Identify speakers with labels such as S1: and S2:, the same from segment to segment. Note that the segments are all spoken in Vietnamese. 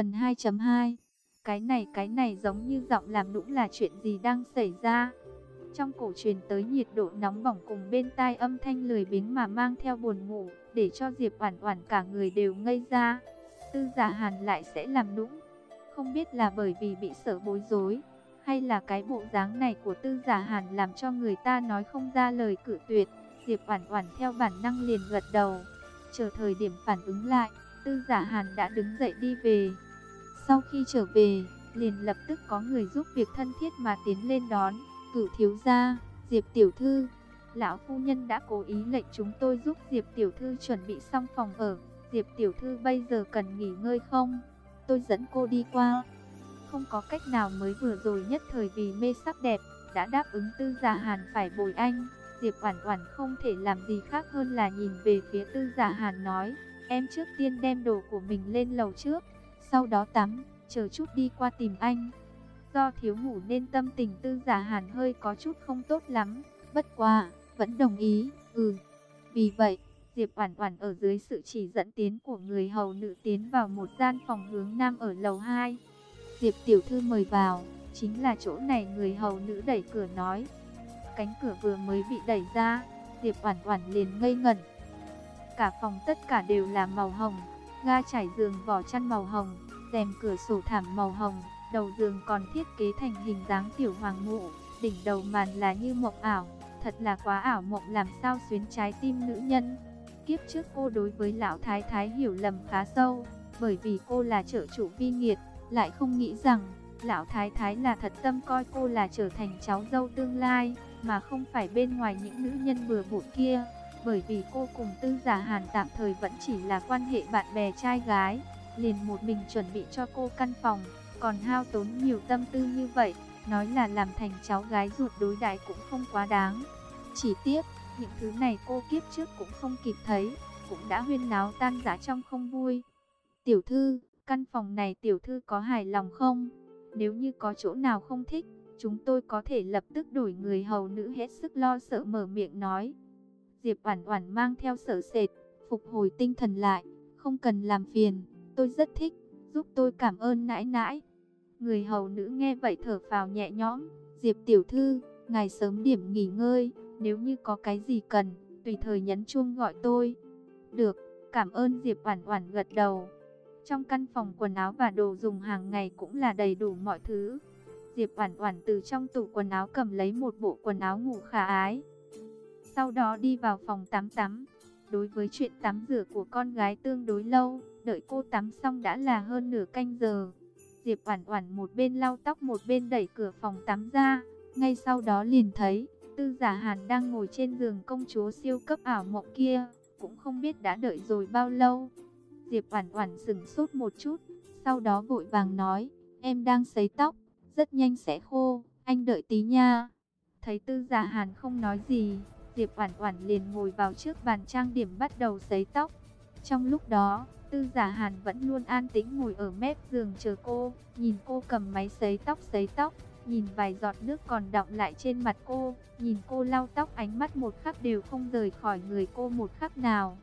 S1: Phần 2.2 Cái này cái này giống như giọng làm nũng là chuyện gì đang xảy ra. Trong cổ truyền tới nhiệt độ nóng bỏng cùng bên tai âm thanh lười biếng mà mang theo buồn ngủ, để cho Diệp Oản Oản cả người đều ngây ra. Tư Giả Hàn lại sẽ làm nũng, không biết là bởi vì bị sợ bối rối, hay là cái bộ dáng này của Tư Giả Hàn làm cho người ta nói không ra lời cự tuyệt. Diệp Oản Oản theo bản năng liền gật đầu. Chờ thời điểm phản ứng lại, Tư Giả Hàn đã đứng dậy đi về. Sau khi trở về, liền lập tức có người giúp việc thân thiết mà tiến lên đón. Cửu thiếu gia, Diệp tiểu thư, lão phu nhân đã cố ý lệnh chúng tôi giúp Diệp tiểu thư chuẩn bị xong phòng ở. Diệp tiểu thư bây giờ cần nghỉ ngơi không? Tôi dẫn cô đi qua. Không có cách nào mới vừa rồi nhất thời vì mê sắc đẹp, đã đáp ứng Tư Giả Hàn phải bồi anh. Diệp Oản Oản không thể làm gì khác hơn là nhìn về phía Tư Giả Hàn nói, em trước tiên đem đồ của mình lên lầu trước, sau đó tắm, chờ chút đi qua tìm anh. Do thiếu ngủ nên tâm tình Tư Giả Hàn hơi có chút không tốt lắm, bất quá vẫn đồng ý. Ừ. Vì vậy, Diệp Oản Oản ở dưới sự chỉ dẫn tiến của người hầu nữ tiến vào một gian phòng hướng nam ở lầu 2. Diệp tiểu thư mời vào, chính là chỗ này người hầu nữ đẩy cửa nói. Cánh cửa vừa mới bị đẩy ra, Diệp Oản Oản liền ngây ngẩn. Cả phòng tất cả đều là màu hồng, ga trải giường vỏ chăn màu hồng, rèm cửa sổ thảm màu hồng, đầu giường còn thiết kế thành hình dáng tiểu hoàng mụ, đỉnh đầu màn là như mộng ảo, thật là quá ảo mộng làm sao xuyến trái tim nữ nhân. Kiếp trước cô đối với lão thái thái hiểu lầm khá sâu, bởi vì cô là trợ chủ vi nghiệt, lại không nghĩ rằng lão thái thái là thật tâm coi cô là trở thành cháu dâu tương lai, mà không phải bên ngoài những nữ nhân vừa bộn kia. Bởi vì cô cùng Tư Giả Hàn tạm thời vẫn chỉ là quan hệ bạn bè trai gái, liền một mình chuẩn bị cho cô căn phòng, còn hao tốn nhiều tâm tư như vậy, nói là làm thành cháu gái ruột đối đãi cũng không quá đáng. Chỉ tiếc, những thứ này cô kiếp trước cũng không kịp thấy, cũng đã huyên náo tan rã trong không vui. Tiểu thư, căn phòng này tiểu thư có hài lòng không? Nếu như có chỗ nào không thích, chúng tôi có thể lập tức đổi người hầu nữ hết sức lo sợ mở miệng nói. Diệp Oản Oản mang theo sợ sệt, phục hồi tinh thần lại, không cần làm phiền, tôi rất thích, giúp tôi cảm ơn nãi nãi. Người hầu nữ nghe vậy thở phào nhẹ nhõm, Diệp tiểu thư, ngài sớm điểm nghỉ ngơi, nếu như có cái gì cần, tùy thời nhấn chuông gọi tôi. Được, cảm ơn Diệp Oản Oản gật đầu. Trong căn phòng quần áo và đồ dùng hàng ngày cũng là đầy đủ mọi thứ. Diệp Oản Oản từ trong tủ quần áo cầm lấy một bộ quần áo ngủ khả ái. Sau đó đi vào phòng tắm tắm. Đối với chuyện tắm rửa của con gái tương đối lâu, đợi cô tắm xong đã là hơn nửa canh giờ. Diệp Oản Oản một bên lau tóc một bên đẩy cửa phòng tắm ra, ngay sau đó liền thấy Tư Giả Hàn đang ngồi trên giường công chúa siêu cấp ảo mộng kia, cũng không biết đã đợi rồi bao lâu. Diệp Oản Oản sững sốt một chút, sau đó vội vàng nói, "Em đang sấy tóc, rất nhanh sẽ khô, anh đợi tí nha." Thấy Tư Giả Hàn không nói gì, Diệp Oản Oản liền ngồi vào trước bàn trang điểm bắt đầu sấy tóc. Trong lúc đó, Tư Giả Hàn vẫn luôn an tĩnh ngồi ở mép giường chờ cô, nhìn cô cầm máy sấy tóc sấy tóc, nhìn vài giọt nước còn đọng lại trên mặt cô, nhìn cô lau tóc ánh mắt một khắc đều không rời khỏi người cô một khắc nào.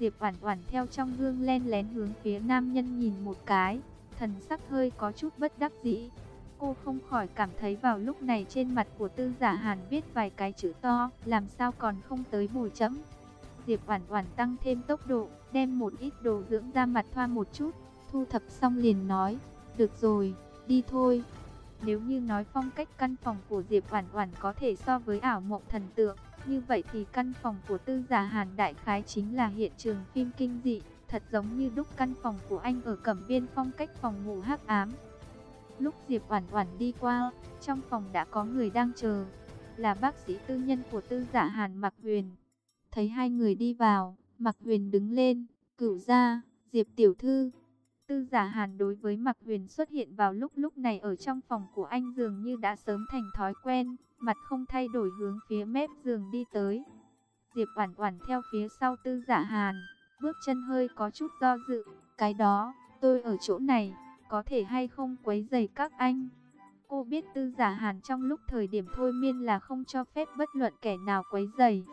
S1: Diệp Oản Oản theo trong gương len lén hướng phía nam nhân nhìn một cái, thần sắc hơi có chút bất đắc dĩ. Cô không khỏi cảm thấy vào lúc này trên mặt của Tư Giả Hàn viết vài cái chữ to, làm sao còn không tới bùi chấm. Diệp Oản Oản tăng thêm tốc độ, đem một ít đồ dưỡng da mặt thoa một chút, thu thập xong liền nói, "Được rồi, đi thôi." Nếu như nói phong cách căn phòng của Diệp Oản Oản có thể so với ảo mộng thần tượng, như vậy thì căn phòng của Tư Giả Hàn đại khái chính là hiện trường phim kinh dị, thật giống như đúc căn phòng của anh ở Cẩm Biên phong cách phòng ngủ hắc ám. Lúc Diệp Oản Oản đi qua, trong phòng đã có người đang chờ, là bác sĩ tư nhân của Tư Giả Hàn Mặc Huyền. Thấy hai người đi vào, Mặc Huyền đứng lên, "Cửu gia, Diệp tiểu thư." Tư Giả Hàn đối với Mặc Huyền xuất hiện vào lúc lúc này ở trong phòng của anh dường như đã sớm thành thói quen, mặt không thay đổi hướng phía mép giường đi tới. Diệp Oản Oản theo phía sau Tư Giả Hàn, bước chân hơi có chút do dự, "Cái đó, tôi ở chỗ này, có thể hay không quấy rầy các anh?" Cô biết Tư Giả Hàn trong lúc thời điểm thôi miên là không cho phép bất luận kẻ nào quấy rầy.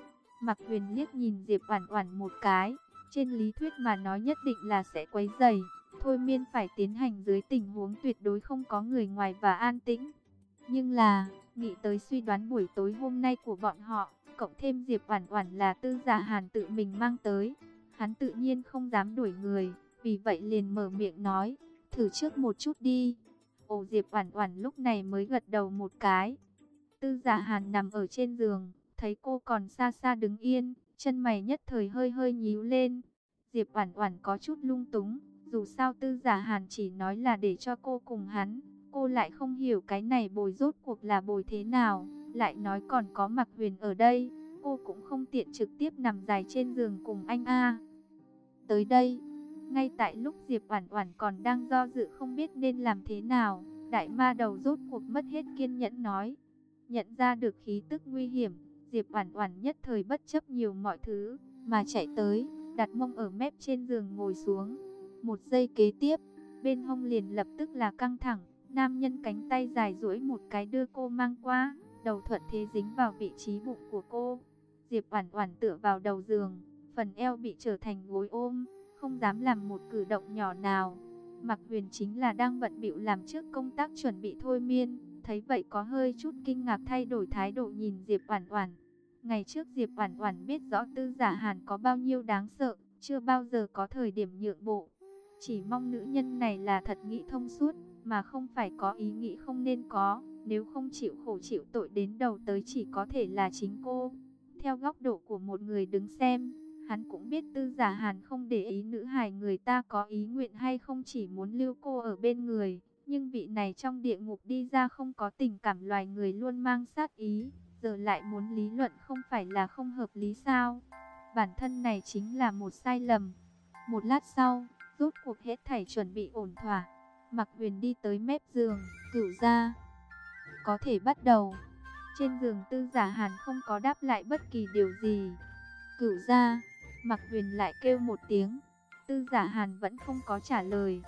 S1: Mặc Huyền liếc nhìn Diệp Oản Oản một cái, trên lý thuyết mà nói nhất định là sẽ quấy rầy, thôi miên phải tiến hành dưới tình huống tuyệt đối không có người ngoài và an tĩnh. Nhưng là, nghĩ tới suy đoán buổi tối hôm nay của bọn họ, cộng thêm Diệp Oản Oản là Tư Giả Hàn tự mình mang tới, hắn tự nhiên không dám đuổi người, vì vậy liền mở miệng nói, "Thử trước một chút đi." Ồ Diệp Oản Oản lúc này mới gật đầu một cái. Tư Giả Hàn nằm ở trên giường, thấy cô còn xa xa đứng yên, chân mày nhất thời hơi hơi nhíu lên. Diệp Oản Oản có chút lung túng, dù sao Tư Giả Hàn chỉ nói là để cho cô cùng hắn, cô lại không hiểu cái này bồi rốt cuộc là bồi thế nào, lại nói còn có Mạc Huyền ở đây, cô cũng không tiện trực tiếp nằm dài trên giường cùng anh a. Tới đây, ngay tại lúc Diệp Oản Oản còn đang do dự không biết nên làm thế nào, đại ma đầu rốt cuộc mất hết kiên nhẫn nói, nhận ra được khí tức nguy hiểm, Diệp Oản Oản nhất thời bất chấp nhiều mọi thứ, mà chạy tới, đặt mông ở mép trên giường ngồi xuống. Một giây kế tiếp, bên hông liền lập tức là căng thẳng, nam nhân cánh tay dài duỗi một cái đưa cô mang qua, đầu thuận thế dính vào vị trí bụng của cô. Diệp Oản Oản tựa vào đầu giường, phần eo bị trở thành gối ôm, không dám làm một cử động nhỏ nào. Mặc Huyền chính là đang bận bịu làm trước công tác chuẩn bị thôi miên, thấy vậy có hơi chút kinh ngạc thay đổi thái độ nhìn Diệp Oản Oản. Ngày trước Diệp Oản Oản biết rõ Tư Giả Hàn có bao nhiêu đáng sợ, chưa bao giờ có thời điểm nhượng bộ. Chỉ mong nữ nhân này là thật nghĩ thông suốt, mà không phải có ý nghĩ không nên có, nếu không chịu khổ chịu tội đến đầu tới chỉ có thể là chính cô. Theo góc độ của một người đứng xem, hắn cũng biết Tư Giả Hàn không để ý nữ hài người ta có ý nguyện hay không chỉ muốn lưu cô ở bên người, nhưng vị này trong địa ngục đi ra không có tình cảm loài người luôn mang sát ý, giờ lại muốn lý luận không phải là không hợp lý sao? Bản thân này chính là một sai lầm. Một lát sau, rốt cuộc hết thảy chuẩn bị ổn thỏa. Mặc huyền đi tới mép giường, cửu ra. Có thể bắt đầu. Trên giường tư giả hàn không có đáp lại bất kỳ điều gì. Cửu ra, Mạc huyền lại kêu một tiếng. Tư giả hàn vẫn không có trả lời.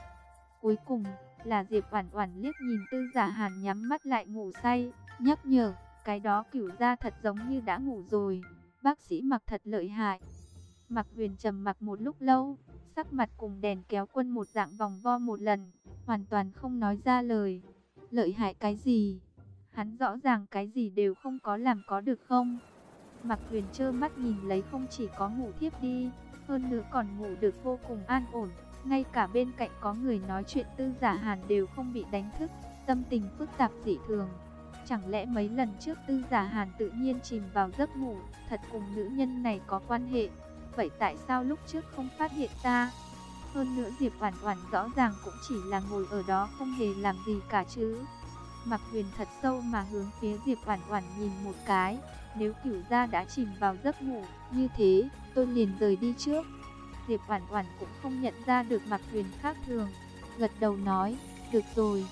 S1: Cuối cùng, là Diệp Oản Oản liếc nhìn Tư Giả Hàn nhắm mắt lại ngủ say, nhắc nhở, cái đó cửu gia thật giống như đã ngủ rồi. Bác sĩ mặc thật lợi hại. Mạc huyền trầm mặc một lúc lâu, sắc mặt cùng đèn kéo quân một dạng vòng vo một lần, hoàn toàn không nói ra lời. Lợi hại cái gì? Hắn rõ ràng cái gì đều không có làm có được không? Mặc huyền trơ mắt nhìn lấy không chỉ có ngủ thiếp đi, hơn nữa còn ngủ được vô cùng an ổn. Ngay cả bên cạnh có người nói chuyện tư giả hàn đều không bị đánh thức, tâm tình phức tạp dị thường. Chẳng lẽ mấy lần trước tư giả hàn tự nhiên chìm vào giấc ngủ, thật cùng nữ nhân này có quan hệ? Vậy tại sao lúc trước không phát hiện ta? Hơn nữa Diệp Oản Oản rõ ràng cũng chỉ là ngồi ở đó không hề làm gì cả chứ. Mặc Huyền thật sâu mà hướng phía Diệp Oản Oản nhìn một cái, nếu Cửu gia đã chìm vào giấc ngủ, như thế, tôi liền rời đi trước. Diệp Oản Oản cũng không nhận ra được Mạc Huyền khác thường, gật đầu nói, "Được rồi."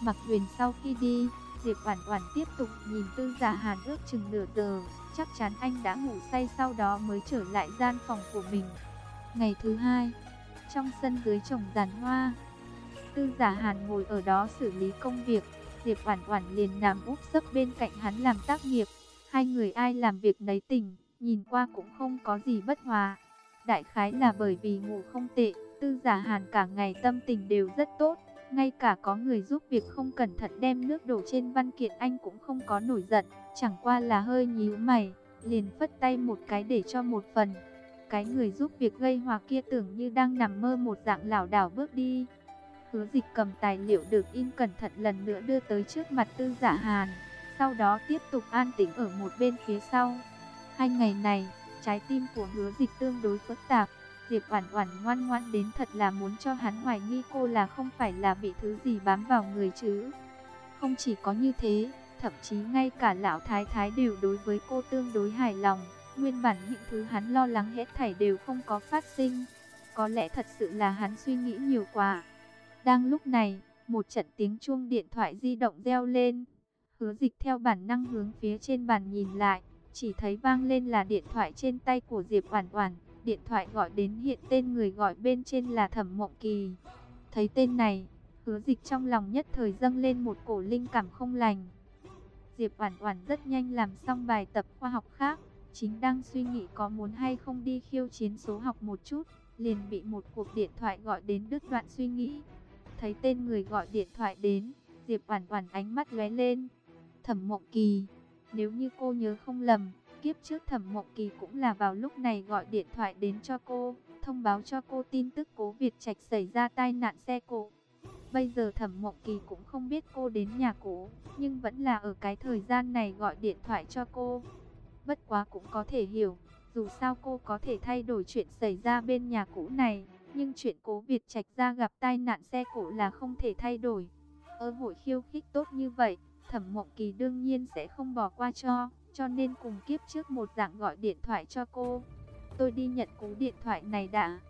S1: Mạc Huyền sau khi đi, Diệp Oản Oản tiếp tục nhìn Tư Giả Hàn ước chừng nửa giờ, chắc chắn anh đã ngủ say sau đó mới trở lại gian phòng của mình. Ngày thứ hai, trong sân dưới trồng giàn hoa, Tư Giả Hàn ngồi ở đó xử lý công việc, Diệp Oản Oản liền nằm úp sấp bên cạnh hắn làm tác nghiệp. Hai người ai làm việc nấy tình, nhìn qua cũng không có gì bất hòa. Đại khái là bởi vì ngủ không tệ, Tư Giả Hàn cả ngày tâm tình đều rất tốt. Ngay cả có người giúp việc không cẩn thận đem nước đổ trên văn kiện anh cũng không có nổi giận, chẳng qua là hơi nhíu mày, liền phất tay một cái để cho một phần. Cái người giúp việc gây hòa kia tưởng như đang nằm mơ một dạng lảo đảo bước đi. Hứa dịch cầm tài liệu được in cẩn thận lần nữa đưa tới trước mặt tư giả hàn, sau đó tiếp tục an tĩnh ở một bên phía sau. Hai ngày này, trái tim của hứa dịch tương đối phức tạp, Diệp Oản Oản ngoan ngoãn đến thật là muốn cho hắn hoài nghi cô là không phải là bị thứ gì bám vào người chứ. Không chỉ có như thế, thậm chí ngay cả lão thái thái đều đối với cô tương đối hài lòng, nguyên bản những thứ hắn lo lắng hết thảy đều không có phát sinh. Có lẽ thật sự là hắn suy nghĩ nhiều quá. Đang lúc này, một trận tiếng chuông điện thoại di động reo lên. Hứa Dịch theo bản năng hướng phía trên bàn nhìn lại, chỉ thấy vang lên là điện thoại trên tay của Diệp Oản Oản. Điện thoại gọi đến hiện tên người gọi bên trên là Thẩm Mộng Kỳ. Thấy tên này, hứa dịch trong lòng nhất thời dâng lên một cổ linh cảm không lành. Diệp Oản Oản rất nhanh làm xong bài tập khoa học khác, chính đang suy nghĩ có muốn hay không đi khiêu chiến số học một chút, liền bị một cuộc điện thoại gọi đến đứt đoạn suy nghĩ. Thấy tên người gọi điện thoại đến, Diệp Oản Oản ánh mắt lóe lên. Thẩm Mộng Kỳ, nếu như cô nhớ không lầm, kiếp trước Thẩm Mộng Kỳ cũng là vào lúc này gọi điện thoại đến cho cô, thông báo cho cô tin tức Cố Việt Trạch xảy ra tai nạn xe cộ. Bây giờ Thẩm Mộng Kỳ cũng không biết cô đến nhà cũ, nhưng vẫn là ở cái thời gian này gọi điện thoại cho cô. Bất quá cũng có thể hiểu, dù sao cô có thể thay đổi chuyện xảy ra bên nhà cũ này, nhưng chuyện Cố Việt Trạch ra gặp tai nạn xe cộ là không thể thay đổi. Ở hội khiêu khích tốt như vậy, Thẩm Mộng Kỳ đương nhiên sẽ không bỏ qua cho, cho nên cùng kiếp trước một dạng gọi điện thoại cho cô. Tôi đi nhận cú điện thoại này đã.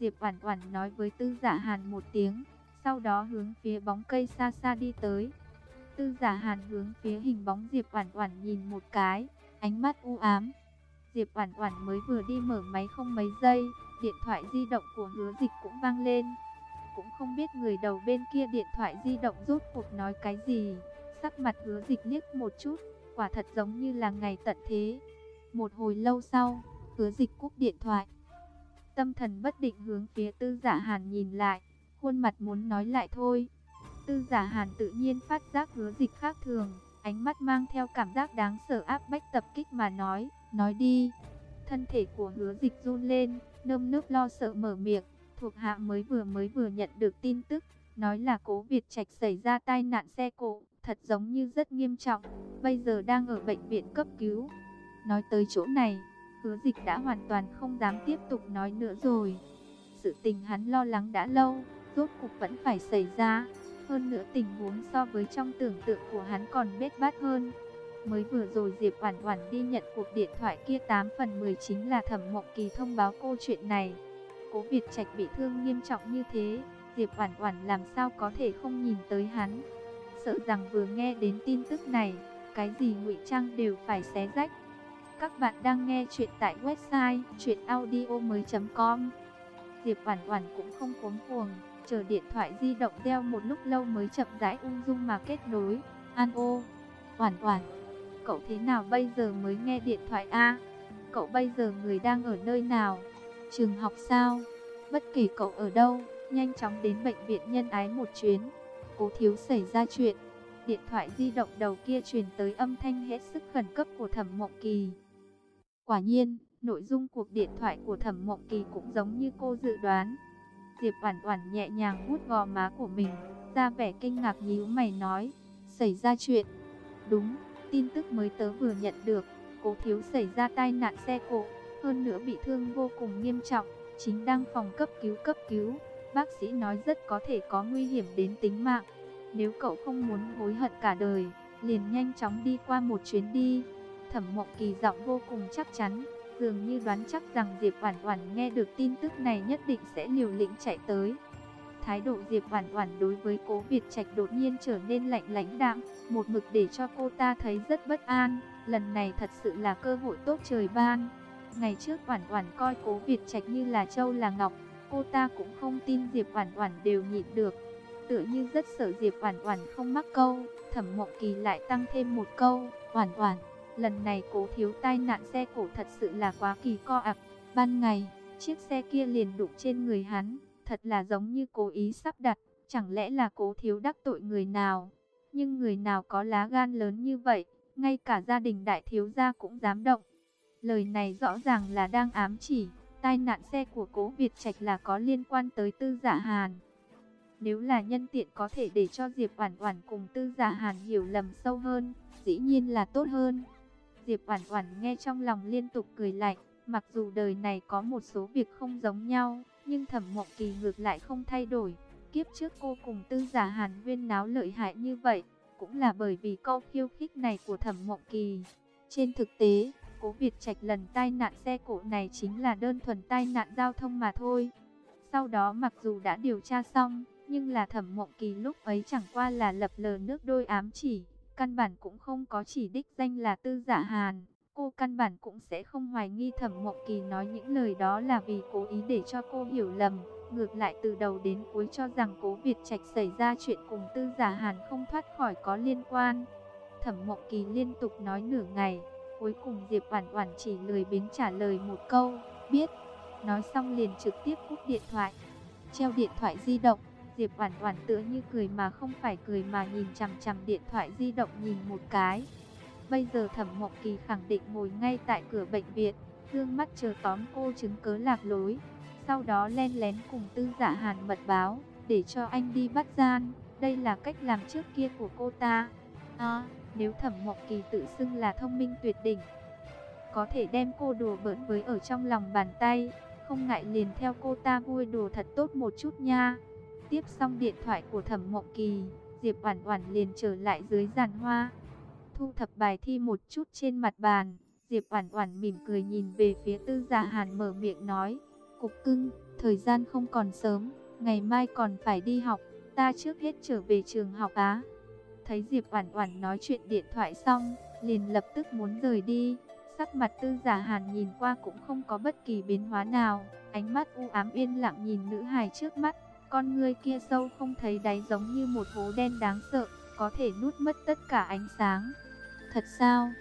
S1: Diệp Oản Oản nói với Tư Giả Hàn một tiếng, sau đó hướng phía bóng cây xa xa đi tới. Tư Giả Hàn hướng phía hình bóng Diệp Oản Oản nhìn một cái, ánh mắt u ám. Diệp Oản Oản mới vừa đi mở máy không mấy giây, điện thoại di động của Hứa Dịch cũng vang lên. Cũng không biết người đầu bên kia điện thoại di động rốt cuộc nói cái gì. Sắc mặt Hứa Dịch liếc một chút, quả thật giống như là ngày tận thế. Một hồi lâu sau, Hứa Dịch cúp điện thoại. Tâm thần bất định hướng phía Tư Giả Hàn nhìn lại, khuôn mặt muốn nói lại thôi. Tư Giả Hàn tự nhiên phát giác Hứa Dịch khác thường, ánh mắt mang theo cảm giác đáng sợ áp bách tập kích mà nói, nói đi. Thân thể của Hứa Dịch run lên, nơm nớp lo sợ mở miệng, thuộc hạ mới vừa mới vừa nhận được tin tức, nói là Cố Việt Trạch xảy ra tai nạn xe cộ, thật giống như rất nghiêm trọng, bây giờ đang ở bệnh viện cấp cứu. Nói tới chỗ này, hứa dịch đã hoàn toàn không dám tiếp tục nói nữa rồi. Sự tình hắn lo lắng đã lâu, rốt cục vẫn phải xảy ra. Hơn nữa tình huống so với trong tưởng tượng của hắn còn bết bát hơn. Mới vừa rồi Diệp Oản Oản đi nhận cuộc điện thoại kia 8 phần 10 chính là Thẩm Mộng Kỳ thông báo cô chuyện này. Cố Việt Trạch bị thương nghiêm trọng như thế, Diệp Oản Oản làm sao có thể không nhìn tới hắn. Sợ rằng vừa nghe đến tin tức này, cái gì ngụy trang đều phải xé rách. Các bạn đang nghe chuyện tại website chuyenaudio.com Diệp Oản Oản cũng không cuống cuồng, chờ điện thoại di động reo một lúc lâu mới chậm rãi ung dung mà kết nối. An ô, Oản Oản, cậu thế nào bây giờ mới nghe điện thoại a? Cậu bây giờ người đang ở nơi nào? Trường học sao? Bất kỳ cậu ở đâu, nhanh chóng đến bệnh viện nhân ái một chuyến. Cố thiếu xảy ra chuyện. Điện thoại di động đầu kia truyền tới âm thanh hết sức khẩn cấp của Thẩm Mộng Kỳ. Quả nhiên, nội dung cuộc điện thoại của Thẩm Mộng Kỳ cũng giống như cô dự đoán. Diệp Oản Oản nhẹ nhàng vuốt gò má của mình, ra vẻ kinh ngạc nhíu mày nói, "Xảy ra chuyện?" "Đúng, tin tức mới tớ vừa nhận được, Cố thiếu xảy ra tai nạn xe cộ, hơn nữa bị thương vô cùng nghiêm trọng, chính đang phòng cấp cứu cấp cứu. Bác sĩ nói rất có thể có nguy hiểm đến tính mạng. Nếu cậu không muốn hối hận cả đời, liền nhanh chóng đi qua một chuyến đi." Thẩm Mộng Kỳ giọng vô cùng chắc chắn, dường như đoán chắc rằng Diệp Oản Oản nghe được tin tức này nhất định sẽ liều lĩnh chạy tới. Thái độ Diệp Oản Oản đối với Cố Việt Trạch đột nhiên trở nên lạnh lãnh đạm, một mực để cho cô ta thấy rất bất an, lần này thật sự là cơ hội tốt trời ban. Ngày trước Oản Oản coi Cố Việt Trạch như là châu là ngọc, cô ta cũng không tin Diệp Oản Oản đều nhịn được. Tựa như rất sợ Diệp Oản Oản không mắc câu, Thẩm Mộng Kỳ lại tăng thêm một câu, "Oản Oản, lần này Cố thiếu tai nạn xe cổ thật sự là quá kỳ co ặc. Ban ngày, chiếc xe kia liền đụng trên người hắn, thật là giống như cố ý sắp đặt, chẳng lẽ là Cố thiếu đắc tội người nào? Nhưng người nào có lá gan lớn như vậy, ngay cả gia đình đại thiếu gia cũng dám động. Lời này rõ ràng là đang ám chỉ, tai nạn xe của Cố Việt Trạch là có liên quan tới Tư Dạ Hàn. Nếu là nhân tiện có thể để cho Diệp Oản Oản cùng Tư Dạ Hàn hiểu lầm sâu hơn, dĩ nhiên là tốt hơn. Diệp Oản Oản nghe trong lòng liên tục cười lạnh, mặc dù đời này có một số việc không giống nhau, nhưng Thẩm Mộng Kỳ ngược lại không thay đổi. Kiếp trước cô cùng Tư Giả Hàn Viên náo lợi hại như vậy, cũng là bởi vì câu khiêu khích này của Thẩm Mộng Kỳ. Trên thực tế, Cố Việt Trạch lần tai nạn xe cộ này chính là đơn thuần tai nạn giao thông mà thôi. Sau đó mặc dù đã điều tra xong, nhưng là Thẩm Mộng Kỳ lúc ấy chẳng qua là lập lờ nước đôi ám chỉ, căn bản cũng không có chỉ đích danh là Tư Giả Hàn. Cô căn bản cũng sẽ không hoài nghi Thẩm Mộng Kỳ nói những lời đó là vì cố ý để cho cô hiểu lầm. Ngược lại từ đầu đến cuối cho rằng cố Việt Trạch xảy ra chuyện cùng Tư Giả Hàn không thoát khỏi có liên quan. Thẩm Mộng Kỳ liên tục nói nửa ngày, cuối cùng Diệp Oản Oản chỉ lười biếng trả lời một câu, biết. Nói xong liền trực tiếp cúp điện thoại. Treo điện thoại di động, Diệp Oản Oản tựa như cười mà không phải cười mà nhìn chằm chằm điện thoại di động nhìn một cái. Bây giờ Thẩm Mộng Kỳ khẳng định ngồi ngay tại cửa bệnh viện, dương mắt chờ tóm cô chứng cớ lạc lối. Sau đó len lén cùng Tư Dạ Hàn mật báo, để cho anh đi bắt gian. Đây là cách làm trước kia của cô ta. À, nếu Thẩm Mộng Kỳ tự xưng là thông minh tuyệt đỉnh, có thể đem cô đùa bỡn với ở trong lòng bàn tay, không ngại liền theo cô ta vui đùa thật tốt một chút nha. Tiếp xong điện thoại của Thẩm Mộng Kỳ, Diệp Oản Oản liền trở lại dưới giàn hoa, thu thập bài thi một chút trên mặt bàn. Diệp Oản Oản mỉm cười nhìn về phía Tư Giả Hàn mở miệng nói: "Cục cưng, thời gian không còn sớm, ngày mai còn phải đi học, ta trước hết trở về trường học á." Thấy Diệp Oản Oản nói chuyện điện thoại xong, liền lập tức muốn rời đi. Sắc mặt Tư Giả Hàn nhìn qua cũng không có bất kỳ biến hóa nào, ánh mắt u ám yên lặng nhìn nữ hài trước mắt, con ngươi kia sâu không thấy đáy giống như một hố đen đáng sợ, có thể nuốt mất tất cả ánh sáng. Thật sao?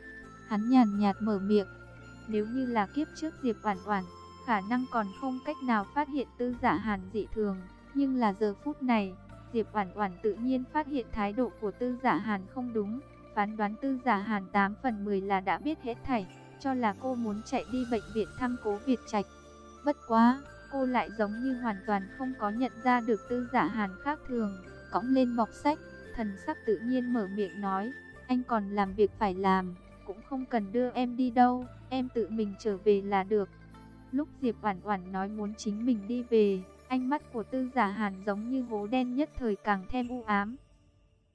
S1: Hắn nhàn nhạt mở miệng. Nếu như là kiếp trước Diệp Oản Oản, khả năng còn không cách nào phát hiện Tư Giả Hàn dị thường, nhưng là giờ phút này, Diệp Oản Oản tự nhiên phát hiện thái độ của Tư Giả Hàn không đúng, phán đoán Tư Giả Hàn 8 phần 10 là đã biết hết thảy, cho là cô muốn chạy đi bệnh viện thăm Cố Việt Trạch. Bất quá, cô lại giống như hoàn toàn không có nhận ra được Tư Giả Hàn khác thường, cõng lên bọc sách, thần sắc tự nhiên mở miệng nói, anh còn làm việc phải làm, cũng không cần đưa em đi đâu, em tự mình trở về là được. Lúc Diệp Oản Oản nói muốn chính mình đi về, ánh mắt của Tư Giả Hàn giống như hố đen nhất thời càng thêm u ám.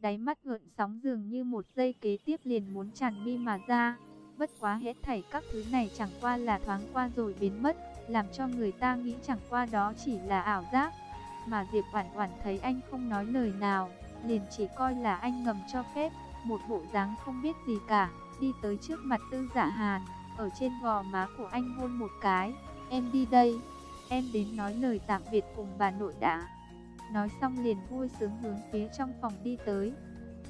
S1: Đáy mắt gợn sóng dường như một giây kế tiếp liền muốn tràn mi mà ra. Bất quá hết thảy các thứ này chẳng qua là thoáng qua rồi biến mất, làm cho người ta nghĩ chẳng qua đó chỉ là ảo giác. Mà Diệp Oản Oản thấy anh không nói lời nào, liền chỉ coi là anh ngầm cho phép, một bộ dáng không biết gì cả, đi tới trước mặt Tư Giả Hàn, ở trên gò má của anh hôn một cái, "Em đi đây, em đến nói lời tạm biệt cùng bà nội đã." Nói xong liền vui sướng hướng phía trong phòng đi tới.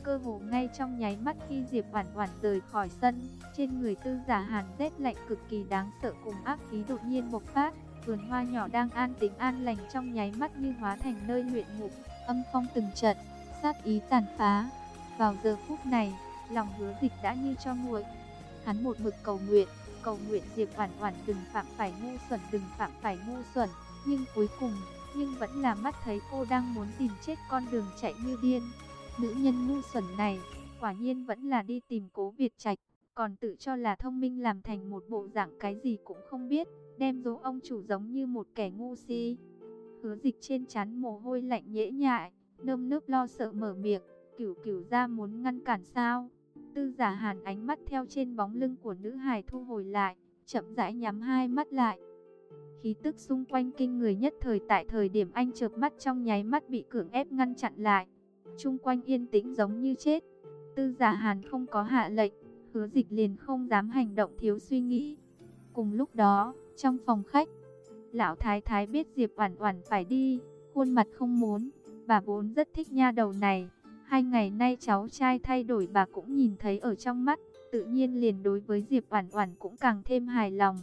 S1: Cơ hồ ngay trong nháy mắt khi Diệp Oản Oản rời khỏi sân, trên người Tư Giả Hàn rét lạnh cực kỳ đáng sợ cùng ác khí đột nhiên bộc phát, vườn hoa nhỏ đang an tĩnh an lành trong nháy mắt như hóa thành nơi luyện ngục, âm phong từng trận, sát ý tàn phá. Vào giờ phút này, lòng hứa dịch đã như cho nguội. Hắn một mực cầu nguyện, cầu nguyện Diệp Oản Oản đừng phạm phải ngu xuẩn, đừng phạm phải ngu xuẩn, nhưng cuối cùng, nhưng vẫn là mắt thấy cô đang muốn tìm chết con đường chạy như điên. Nữ nhân ngu xuẩn này, quả nhiên vẫn là đi tìm Cố Việt Trạch, còn tự cho là thông minh làm thành một bộ dạng cái gì cũng không biết, đem dỗ ông chủ giống như một kẻ ngu si. Hứa dịch trên trán mồ hôi lạnh nhễ nhại, nơm nớp lo sợ mở miệng, cửu cửu ra muốn ngăn cản sao. Tư giả hàn ánh mắt theo trên bóng lưng của nữ hài thu hồi lại, chậm rãi nhắm hai mắt lại. Khí tức xung quanh kinh người nhất thời tại thời điểm anh chợp mắt trong nháy mắt bị cưỡng ép ngăn chặn lại. Trung quanh yên tĩnh giống như chết. Tư giả hàn không có hạ lệnh, hứa dịch liền không dám hành động thiếu suy nghĩ. Cùng lúc đó, trong phòng khách, lão thái thái biết Diệp Oản Oản phải đi, khuôn mặt không muốn, bà vốn rất thích nha đầu này. Hai ngày nay cháu trai thay đổi bà cũng nhìn thấy ở trong mắt, tự nhiên liền đối với Diệp Oản Oản cũng càng thêm hài lòng.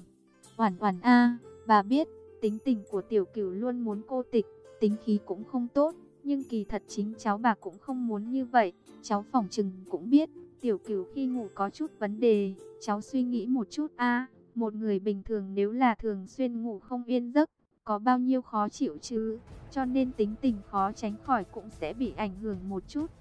S1: Oản Oản a, bà biết, tính tình của tiểu Cửu luôn muốn cô tịch, tính khí cũng không tốt, nhưng kỳ thật chính cháu bà cũng không muốn như vậy, cháu phòng trừng cũng biết, tiểu Cửu khi ngủ có chút vấn đề, cháu suy nghĩ một chút a, một người bình thường nếu là thường xuyên ngủ không yên giấc, có bao nhiêu khó chịu chứ, cho nên tính tình khó tránh khỏi cũng sẽ bị ảnh hưởng một chút.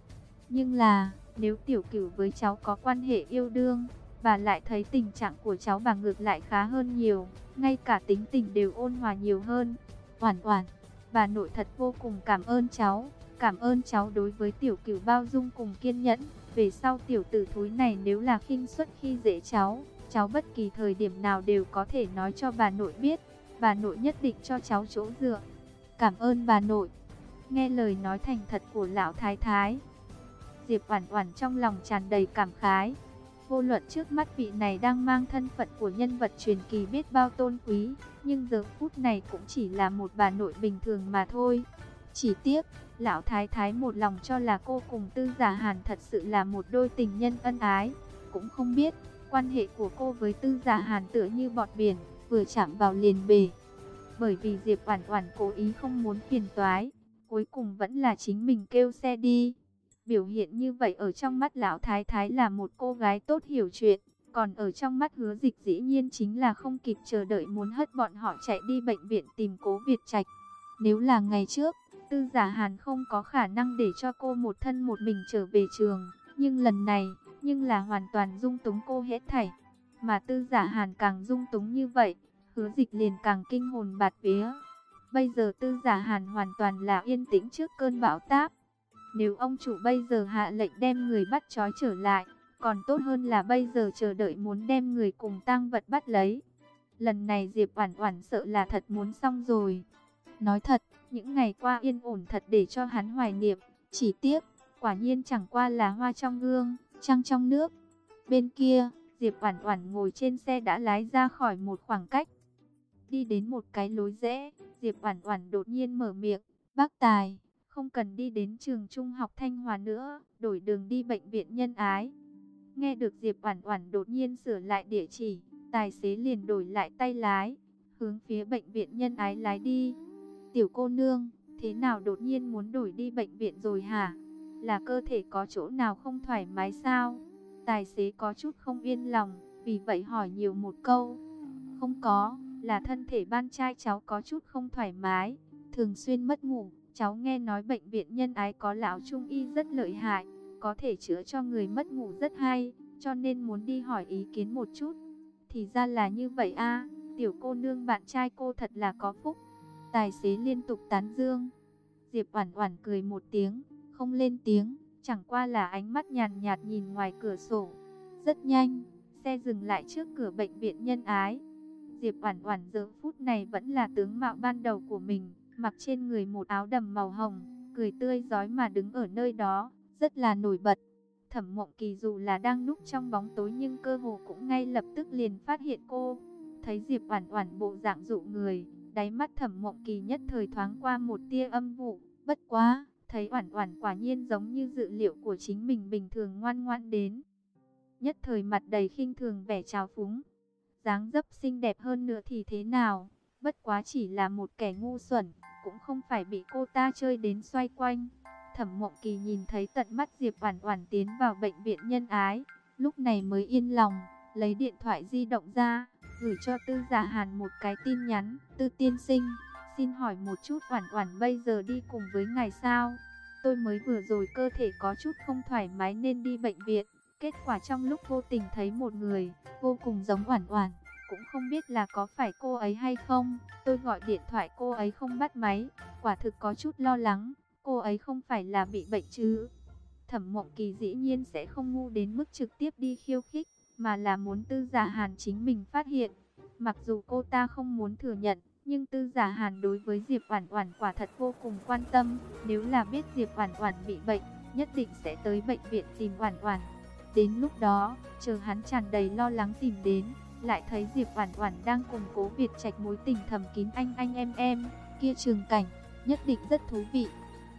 S1: Nhưng là, nếu tiểu cửu với cháu có quan hệ yêu đương, bà lại thấy tình trạng của cháu bà ngược lại khá hơn nhiều, ngay cả tính tình đều ôn hòa nhiều hơn. Hoàn toàn, bà nội thật vô cùng cảm ơn cháu, cảm ơn cháu đối với tiểu cửu bao dung cùng kiên nhẫn. Về sau tiểu tử thúi này nếu là khinh suất khi dễ cháu, cháu bất kỳ thời điểm nào đều có thể nói cho bà nội biết, bà nội nhất định cho cháu chỗ dựa. Cảm ơn bà nội. Nghe lời nói thành thật của lão thái thái, Diệp Oản Oản trong lòng tràn đầy cảm khái. Vô luận trước mắt vị này đang mang thân phận của nhân vật truyền kỳ biết bao tôn quý, nhưng giờ phút này cũng chỉ là một bà nội bình thường mà thôi. Chỉ tiếc, lão thái thái một lòng cho là cô cùng Tư Giả Hàn thật sự là một đôi tình nhân ân ái, cũng không biết quan hệ của cô với Tư Giả Hàn tựa như bọt biển, vừa chạm vào liền bể. bởi vì Diệp Oản Oản cố ý không muốn phiền toái, cuối cùng vẫn là chính mình kêu xe đi. Biểu hiện như vậy ở trong mắt lão thái thái là một cô gái tốt hiểu chuyện, còn ở trong mắt Hứa Dịch dĩ nhiên chính là không kịp chờ đợi muốn hất bọn họ chạy đi bệnh viện tìm Cố Việt Trạch. Nếu là ngày trước, Tư Giả Hàn không có khả năng để cho cô một thân một mình trở về trường, nhưng lần này, nhưng là hoàn toàn dung túng cô hết thảy. Mà Tư Giả Hàn càng dung túng như vậy, Hứa Dịch liền càng kinh hồn bạt vía. Bây giờ Tư Giả Hàn hoàn toàn là yên tĩnh trước cơn bão táp. Nếu ông chủ bây giờ hạ lệnh đem người bắt trói trở lại, còn tốt hơn là bây giờ chờ đợi muốn đem người cùng tang vật bắt lấy. Lần này Diệp Oản Oản sợ là thật muốn xong rồi. Nói thật, những ngày qua yên ổn thật để cho hắn hoài niệm, chỉ tiếc, quả nhiên chẳng qua là hoa trong gương, trăng trong nước. Bên kia, Diệp Oản Oản ngồi trên xe đã lái ra khỏi một khoảng cách. Đi đến một cái lối rẽ, Diệp Oản Oản đột nhiên mở miệng, "Bác Tài, không cần đi đến trường trung học Thanh Hòa nữa, đổi đường đi bệnh viện Nhân Ái." Nghe được Diệp Oản Oản đột nhiên sửa lại địa chỉ, tài xế liền đổi lại tay lái, hướng phía bệnh viện Nhân Ái lái đi. "Tiểu cô nương, thế nào đột nhiên muốn đổi đi bệnh viện rồi hả? Là cơ thể có chỗ nào không thoải mái sao?" Tài xế có chút không yên lòng, vì vậy hỏi nhiều một câu. "Không có, là thân thể ban trai cháu có chút không thoải mái, thường xuyên mất ngủ." Cháu nghe nói bệnh viện nhân ái có lão trung y rất lợi hại, có thể chữa cho người mất ngủ rất hay, cho nên muốn đi hỏi ý kiến một chút. Thì ra là như vậy a, tiểu cô nương bạn trai cô thật là có phúc. Tài xế liên tục tán dương. Diệp Oản Oản cười một tiếng, không lên tiếng, chẳng qua là ánh mắt nhàn nhạt nhìn ngoài cửa sổ. Rất nhanh, xe dừng lại trước cửa bệnh viện Nhân Ái. Diệp Oản Oản giờ phút này vẫn là tướng mạo ban đầu của mình, mặc trên người một áo đầm màu hồng, cười tươi giói mà đứng ở nơi đó, rất là nổi bật. Thẩm Mộng Kỳ dù là đang núp trong bóng tối nhưng cơ hồ cũng ngay lập tức liền phát hiện cô. Thấy Diệp Oản Oản bộ dạng dụ người, đáy mắt Thẩm Mộng Kỳ nhất thời thoáng qua một tia âm vụ, bất quá, thấy Oản Oản quả nhiên giống như dự liệu của chính mình bình thường ngoan ngoãn đến. Nhất thời mặt đầy khinh thường vẻ trào phúng. Dáng dấp xinh đẹp hơn nữa thì thế nào, bất quá chỉ là một kẻ ngu xuẩn, cũng không phải bị cô ta chơi đến xoay quanh. Thẩm Mộng Kỳ nhìn thấy tận mắt Diệp Oản Oản tiến vào bệnh viện nhân ái, lúc này mới yên lòng, lấy điện thoại di động ra, gửi cho Tư Giả Hàn một cái tin nhắn, "Tư tiên sinh, xin hỏi một chút Oản Oản bây giờ đi cùng với ngài sao? Tôi mới vừa rồi cơ thể có chút không thoải mái nên đi bệnh viện, kết quả trong lúc vô tình thấy một người vô cùng giống Oản Oản." Cũng không biết là có phải cô ấy hay không. Tôi gọi điện thoại cô ấy không bắt máy, quả thực có chút lo lắng, cô ấy không phải là bị bệnh chứ. Thẩm Mộng Kỳ dĩ nhiên sẽ không ngu đến mức trực tiếp đi khiêu khích, mà là muốn Tư Giả Hàn chính mình phát hiện. Mặc dù cô ta không muốn thừa nhận, nhưng Tư Giả Hàn đối với Diệp Oản Oản quả thật vô cùng quan tâm, nếu là biết Diệp Oản Oản bị bệnh, nhất định sẽ tới bệnh viện tìm Oản Oản. Đến lúc đó, chờ hắn tràn đầy lo lắng tìm đến, lại thấy Diệp Oản Oản đang cùng Cố Việt Trạch mối tình thầm kín anh anh em em, kia trường cảnh nhất định rất thú vị.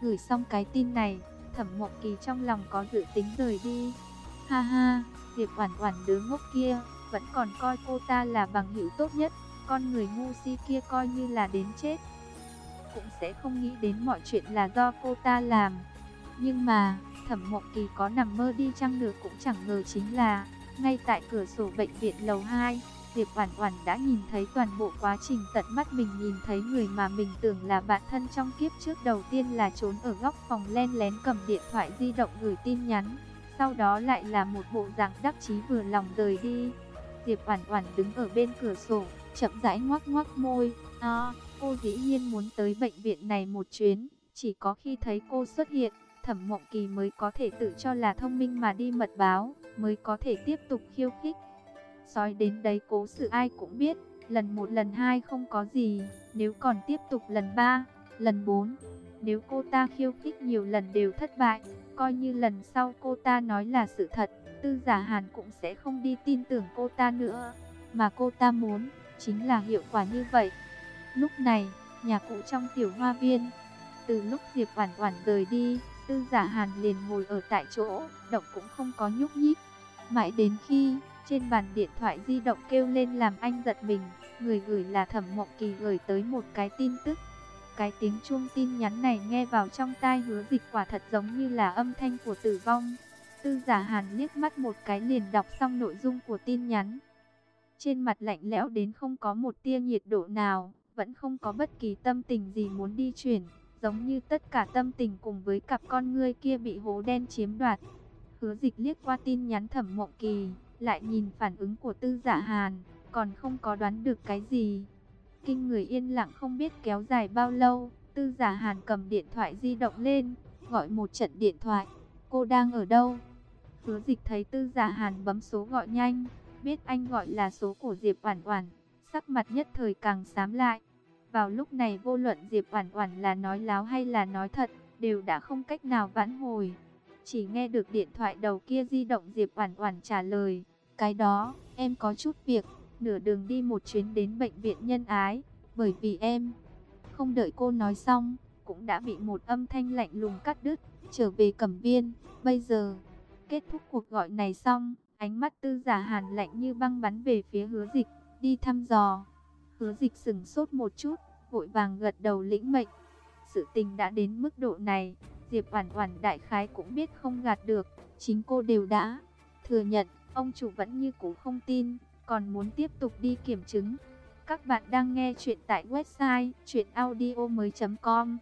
S1: Gửi xong cái tin này, Thẩm Mộc Kỳ trong lòng có dự tính rời đi. Ha ha, Diệp Oản Oản đứa ngốc kia, vẫn còn coi cô ta là bằng hữu tốt nhất, con người ngu si kia coi như là đến chết. Cũng sẽ không nghĩ đến mọi chuyện là do cô ta làm. Nhưng mà, Thẩm Mộc Kỳ có nằm mơ đi chăng nữa cũng chẳng ngờ chính là ngay tại cửa sổ bệnh viện lầu 2, Diệp Oản Oản đã nhìn thấy toàn bộ quá trình tận mắt mình nhìn thấy người mà mình tưởng là bạn thân trong kiếp trước đầu tiên là trốn ở góc phòng len lén cầm điện thoại di động gửi tin nhắn, sau đó lại là một bộ dạng đắc chí vừa lòng rời đi. Diệp Oản Oản đứng ở bên cửa sổ, chậm rãi ngoác ngoác môi, "A, cô dĩ nhiên muốn tới bệnh viện này một chuyến, chỉ có khi thấy cô xuất hiện, Thẩm Mộng Kỳ mới có thể tự cho là thông minh mà đi mật báo, mới có thể tiếp tục khiêu khích. Sói đến đấy cố sự ai cũng biết, lần một lần hai không có gì, nếu còn tiếp tục lần ba, lần bốn, nếu cô ta khiêu khích nhiều lần đều thất bại, coi như lần sau cô ta nói là sự thật, tư giả hàn cũng sẽ không đi tin tưởng cô ta nữa, mà cô ta muốn, chính là hiệu quả như vậy. Lúc này, nhà cụ trong tiểu hoa viên, từ lúc Diệp Oản Oản rời đi, Tư giả hàn liền ngồi ở tại chỗ, động cũng không có nhúc nhích. Mãi đến khi, trên bàn điện thoại di động kêu lên làm anh giật mình, Người gửi là Thẩm Mộng Kỳ gửi tới một cái tin tức. Cái tiếng chuông tin nhắn này nghe vào trong tai hứa dịch quả thật giống như là âm thanh của tử vong. Tư giả hàn liếc mắt một cái liền đọc xong nội dung của tin nhắn. Trên mặt lạnh lẽo đến không có một tia nhiệt độ nào, vẫn không có bất kỳ tâm tình gì muốn đi chuyển, giống như tất cả tâm tình cùng với cặp con ngươi kia bị hố đen chiếm đoạt. Hứa dịch liếc qua tin nhắn thẩm mộng kỳ, lại nhìn phản ứng của tư giả hàn, còn không có đoán được cái gì. Kinh người yên lặng không biết kéo dài bao lâu, tư giả hàn cầm điện thoại di động lên, gọi một trận điện thoại. Cô đang ở đâu? Hứa dịch thấy tư giả hàn bấm số gọi nhanh, biết anh gọi là số của Diệp Oản Oản, sắc mặt nhất thời càng xám lại. Vào lúc này vô luận Diệp Oản Oản là nói láo hay là nói thật, đều đã không cách nào vãn hồi. Chỉ nghe được điện thoại đầu kia di động Diệp Oản Oản trả lời, "Cái đó, em có chút việc, nửa đường đi một chuyến đến bệnh viện nhân ái, bởi vì em." Không đợi cô nói xong, cũng đã bị một âm thanh lạnh lùng cắt đứt, "Trở về Cẩm Viên, bây giờ." Kết thúc cuộc gọi này xong, ánh mắt Tư Giả Hàn lạnh như băng bắn về phía Hứa Dịch, đi thăm dò. Hứa Dịch sừng sốt một chút, vội vàng gật đầu lĩnh mệnh. Sự tình đã đến mức độ này, Diệp Oản Oản đại khái cũng biết không gạt được, chính cô đều đã thừa nhận, ông chủ vẫn như cũ không tin, còn muốn tiếp tục đi kiểm chứng. Các bạn đang nghe chuyện tại website chuyenaudio.com